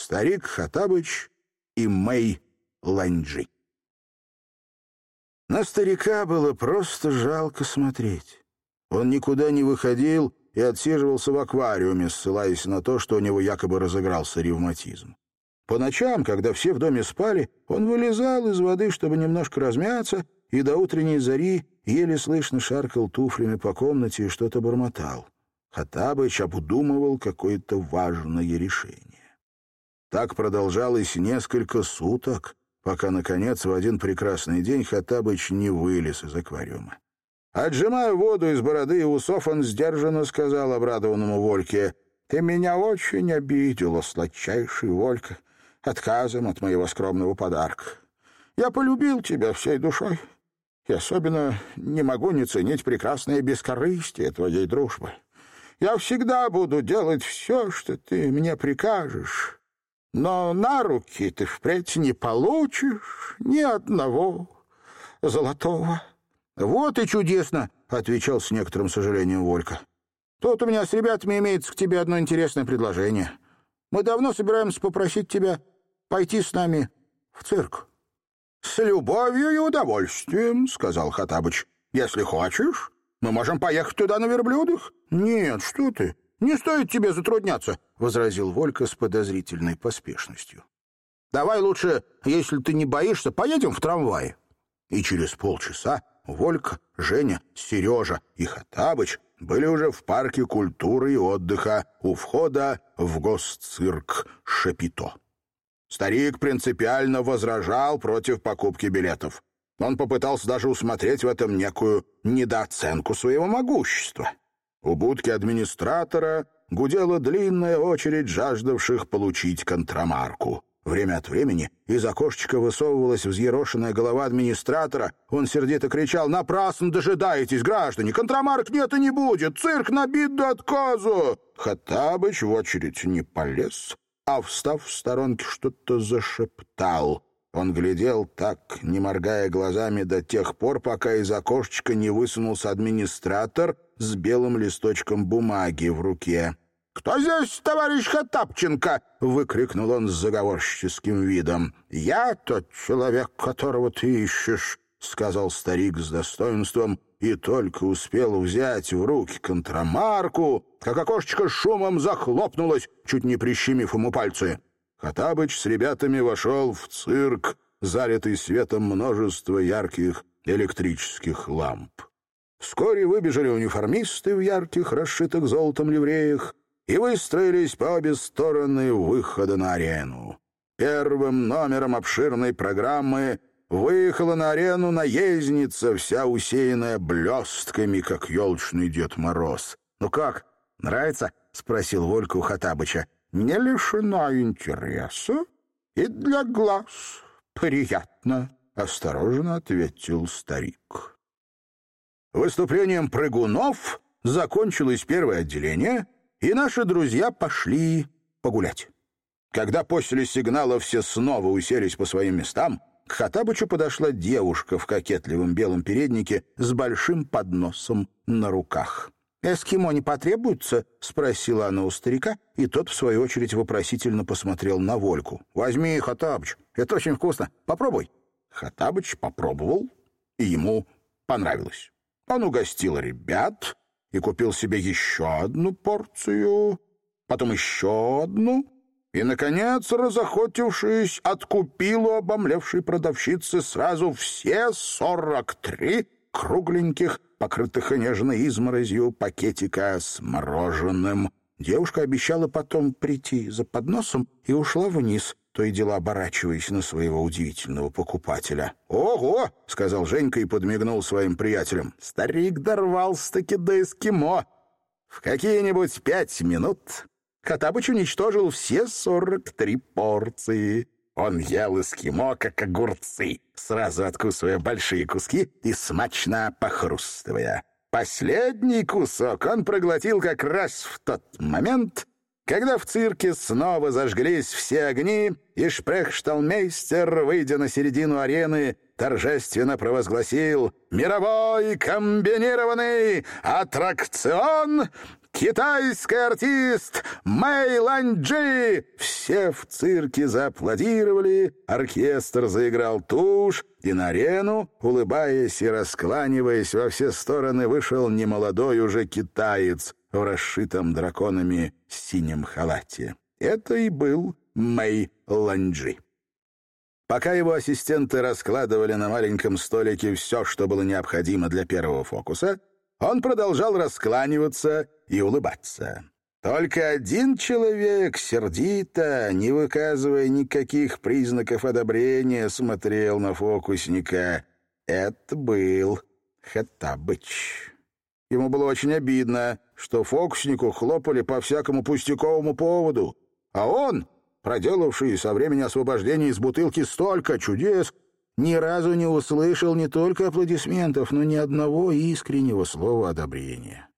Старик Хатабыч и Мэй Ланджи. На старика было просто жалко смотреть. Он никуда не выходил и отсиживался в аквариуме, ссылаясь на то, что у него якобы разыгрался ревматизм. По ночам, когда все в доме спали, он вылезал из воды, чтобы немножко размяться, и до утренней зари еле слышно шаркал туфлями по комнате и что-то бормотал. Хатабыч обдумывал какое-то важное решение. Так продолжалось несколько суток, пока, наконец, в один прекрасный день Хатабыч не вылез из аквариума. Отжимая воду из бороды и усов, он сдержанно сказал обрадованному Вольке, «Ты меня очень обидела, сладчайший Волька, отказом от моего скромного подарка. Я полюбил тебя всей душой и особенно не могу не ценить прекрасное бескорыстие твоей дружбы. Я всегда буду делать все, что ты мне прикажешь, но на руки ты впредь не получишь ни одного золотого». «Вот и чудесно», — отвечал с некоторым сожалением Волька. «Тут у меня с ребятами имеется к тебе одно интересное предложение. Мы давно собираемся попросить тебя пойти с нами в цирк». «С любовью и удовольствием», — сказал Хатабыч. «Если хочешь, мы можем поехать туда на верблюдах». «Нет, что ты, не стоит тебе затрудняться», — возразил Волька с подозрительной поспешностью. «Давай лучше, если ты не боишься, поедем в трамвае». И через полчаса Волька, Женя, Сережа и Хатабыч были уже в парке культуры и отдыха у входа в госцирк Шапито. Старик принципиально возражал против покупки билетов. Он попытался даже усмотреть в этом некую недооценку своего могущества. У будки администратора гудела длинная очередь жаждавших получить контрамарку. Время от времени из окошечка высовывалась взъерошенная голова администратора. Он сердито кричал «Напрасно дожидаетесь, граждане! Контрамарк нет и не будет! Цирк набит до отказа!» Хоттабыч в очередь не полез, а, встав в сторонке, что-то зашептал. Он глядел так, не моргая глазами, до тех пор, пока из окошечка не высунулся администратор с белым листочком бумаги в руке. «Кто здесь, товарищ Хатапченко?» — выкрикнул он с заговорщическим видом. «Я тот человек, которого ты ищешь», — сказал старик с достоинством, и только успел взять в руки контрамарку, как окошечко шумом захлопнулось, чуть не прищемив ему пальцы. Хатабыч с ребятами вошел в цирк, залитый светом множества ярких электрических ламп. Вскоре выбежали униформисты в ярких, расшитых золотом ливреях, и выстроились по обе стороны выхода на арену. Первым номером обширной программы выехала на арену наездница, вся усеянная блестками, как елочный Дед Мороз. «Ну как, нравится?» — спросил Волька у Хатабыча. «Не лишена интереса и для глаз приятно», — осторожно ответил старик. Выступлением прыгунов закончилось первое отделение — и наши друзья пошли погулять. Когда после сигнала все снова уселись по своим местам, к Хатабычу подошла девушка в кокетливом белом переднике с большим подносом на руках. «Эскимо не потребуется?» — спросила она у старика, и тот, в свою очередь, вопросительно посмотрел на Вольку. «Возьми, Хатабыч, это очень вкусно. Попробуй». Хатабыч попробовал, и ему понравилось. Он угостил ребят, и купил себе еще одну порцию, потом еще одну, и, наконец, разохотившись, откупил у обомлевшей продавщицы сразу все сорок три кругленьких, покрытых нежной изморозью пакетика с мороженым. Девушка обещала потом прийти за подносом и ушла вниз, то и дело оборачиваясь на своего удивительного покупателя. «Ого!» — сказал Женька и подмигнул своим приятелям. «Старик дорвался-таки до эскимо!» В какие-нибудь пять минут Хатабыч уничтожил все сорок три порции. Он ел эскимо, как огурцы, сразу откусывая большие куски и смачно похрустывая. Последний кусок он проглотил как раз в тот момент, когда в цирке снова зажглись все огни, и шпрехшталмейстер, выйдя на середину арены, торжественно провозгласил «Мировой комбинированный аттракцион китайский артист Мэй Ланджи!» Все в цирке зааплодировали, оркестр заиграл тушь, и на арену, улыбаясь и раскланиваясь во все стороны, вышел немолодой уже китаец в расшитом драконами синем халате. Это и был Мэй Ланджи. Пока его ассистенты раскладывали на маленьком столике все, что было необходимо для первого фокуса, он продолжал раскланиваться и улыбаться. Только один человек сердито, не выказывая никаких признаков одобрения, смотрел на фокусника. Это был Хаттабыч. Ему было очень обидно, что фокуснику хлопали по всякому пустяковому поводу, а он, проделавший со времени освобождения из бутылки столько чудес, ни разу не услышал не только аплодисментов, но ни одного искреннего слова одобрения.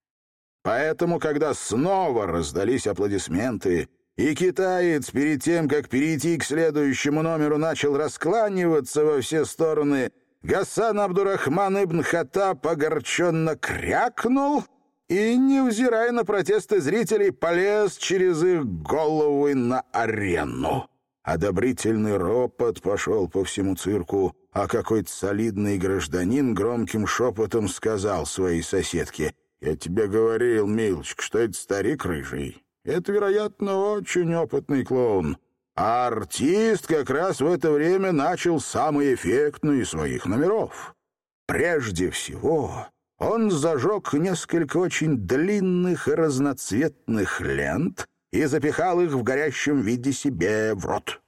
Поэтому, когда снова раздались аплодисменты, и китаец перед тем, как перейти к следующему номеру, начал раскланиваться во все стороны, Гасан Абдурахман ибн Хаттаб огорченно крякнул и, невзирая на протесты зрителей, полез через их головы на арену. Одобрительный ропот пошел по всему цирку, а какой-то солидный гражданин громким шепотом сказал своей соседке, «Я тебе говорил, милочка, что это старик рыжий. Это, вероятно, очень опытный клоун. А артист как раз в это время начал самый эффектный из своих номеров. Прежде всего, он зажег несколько очень длинных и разноцветных лент и запихал их в горящем виде себе в рот.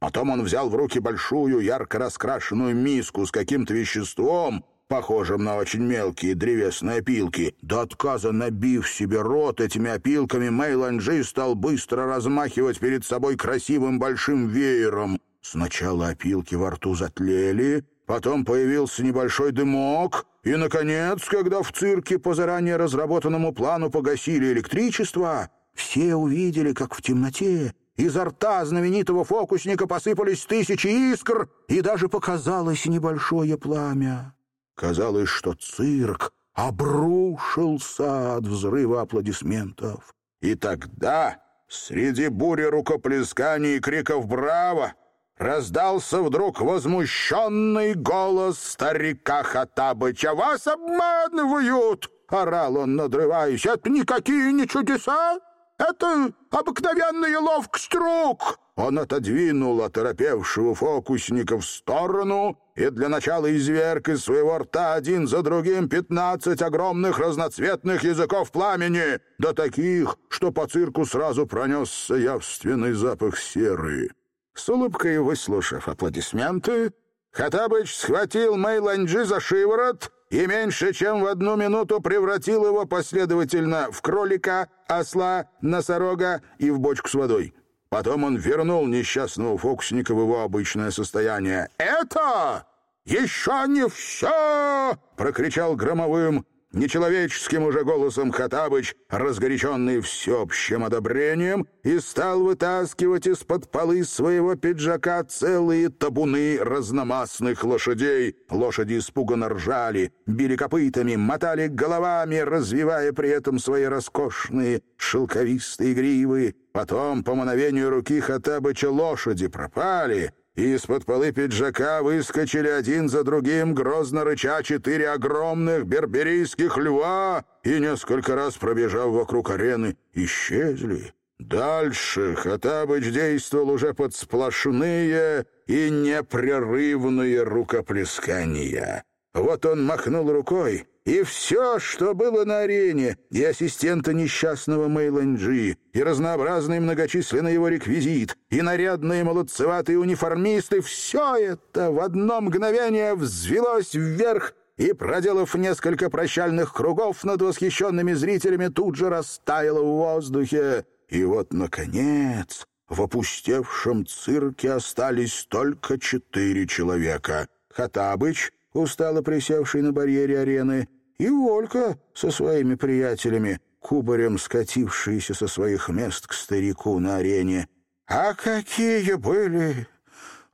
Потом он взял в руки большую ярко раскрашенную миску с каким-то веществом, похожим на очень мелкие древесные опилки. До отказа набив себе рот этими опилками, Мэйланджи стал быстро размахивать перед собой красивым большим веером. Сначала опилки во рту затлели, потом появился небольшой дымок, и, наконец, когда в цирке по заранее разработанному плану погасили электричество, все увидели, как в темноте изо рта знаменитого фокусника посыпались тысячи искр, и даже показалось небольшое пламя. Казалось, что цирк обрушился от взрыва аплодисментов. И тогда, среди бури рукоплесканий и криков «Браво!», раздался вдруг возмущенный голос старика Хатабыча. «Вас обманывают!» — орал он, надрываясь. «Это никакие не чудеса! Это обыкновенная ловкость рук!» Он отодвинул оторопевшего фокусника в сторону и для начала изверг из своего рта один за другим пятнадцать огромных разноцветных языков пламени, до таких, что по цирку сразу пронесся явственный запах серы. С улыбкой выслушав аплодисменты, Хатабыч схватил Мэйланджи за шиворот и меньше чем в одну минуту превратил его последовательно в кролика, осла, носорога и в бочку с водой. Потом он вернул несчастного фокусника в его обычное состояние. «Это еще не все!» — прокричал громовым, нечеловеческим уже голосом Хатабыч, разгоряченный всеобщим одобрением, и стал вытаскивать из-под полы своего пиджака целые табуны разномастных лошадей. Лошади испуганно ржали, били копытами, мотали головами, развивая при этом свои роскошные шелковистые гривы. Потом, по мановению руки Хатабыча, лошади пропали — из-под полы пиджака выскочили один за другим, грозно рыча, четыре огромных берберийских льва и, несколько раз пробежав вокруг арены, исчезли. Дальше Хатабыч действовал уже под сплошные и непрерывные рукоплескания. Вот он махнул рукой, и все, что было на арене, и ассистента несчастного Мэйланджи, и разнообразный многочисленный его реквизит, и нарядные молодцеватые униформисты, все это в одно мгновение взвелось вверх и, проделав несколько прощальных кругов над восхищенными зрителями, тут же растаяло в воздухе. И вот, наконец, в опустевшем цирке остались только четыре человека. Хатабыч, устало присевший на барьере арены, и Волька со своими приятелями, кубарем скатившиеся со своих мест к старику на арене. А какие были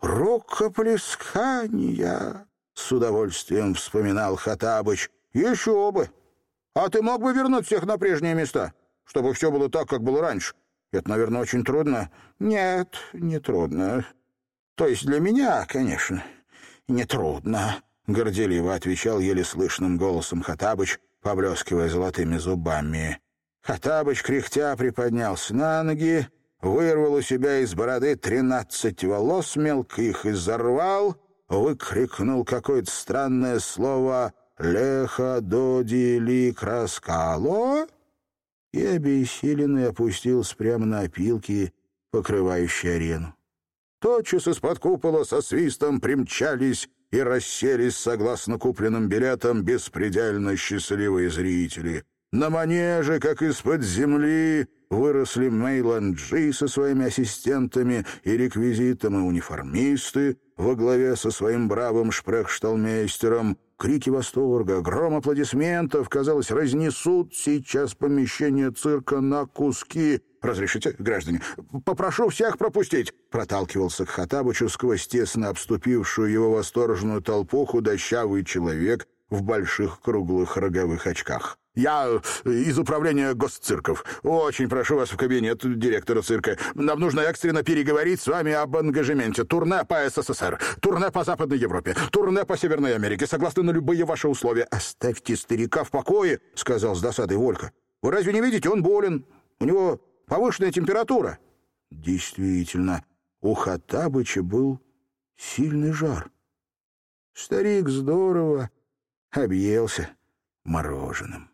рукоплескания! С удовольствием вспоминал Хатабыч. Еще бы! А ты мог бы вернуть всех на прежние места? чтобы все было так, как было раньше. Это, наверное, очень трудно. Нет, не трудно. То есть для меня, конечно, не трудно, горделиво отвечал еле слышным голосом Хатабыч, поблескивая золотыми зубами. Хатабыч, кряхтя, приподнялся на ноги, вырвал у себя из бороды тринадцать волос, мелко их изорвал, выкрикнул какое-то странное слово «Леха доди ли краскало» и обессиленный опустился прямо на опилки, покрывающие арену. Тотчас из-под купола со свистом примчались и расселись согласно купленным билетам беспредельно счастливые зрители. На манеже, как из-под земли, выросли Мейланд Джи со своими ассистентами и реквизитом, и униформисты во главе со своим бравым шпрехшталмейстером. Крики восторга, гром аплодисментов, казалось, разнесут сейчас помещение цирка на куски. «Разрешите, граждане? Попрошу всех пропустить!» Проталкивался к Хатабычу сквозь тесно обступившую его восторженную толпу худощавый человек в больших круглых роговых очках. «Я э, из управления госцирков. Очень прошу вас в кабинет директора цирка. Нам нужно экстренно переговорить с вами об ангажементе. Турне по СССР, турне по Западной Европе, турне по Северной Америке. Согласны на любые ваши условия». «Оставьте старика в покое», — сказал с досадой Волька. «Вы разве не видите, он болен. У него повышенная температура». Действительно, у Хаттабыча был сильный жар. Старик здорово объелся мороженым.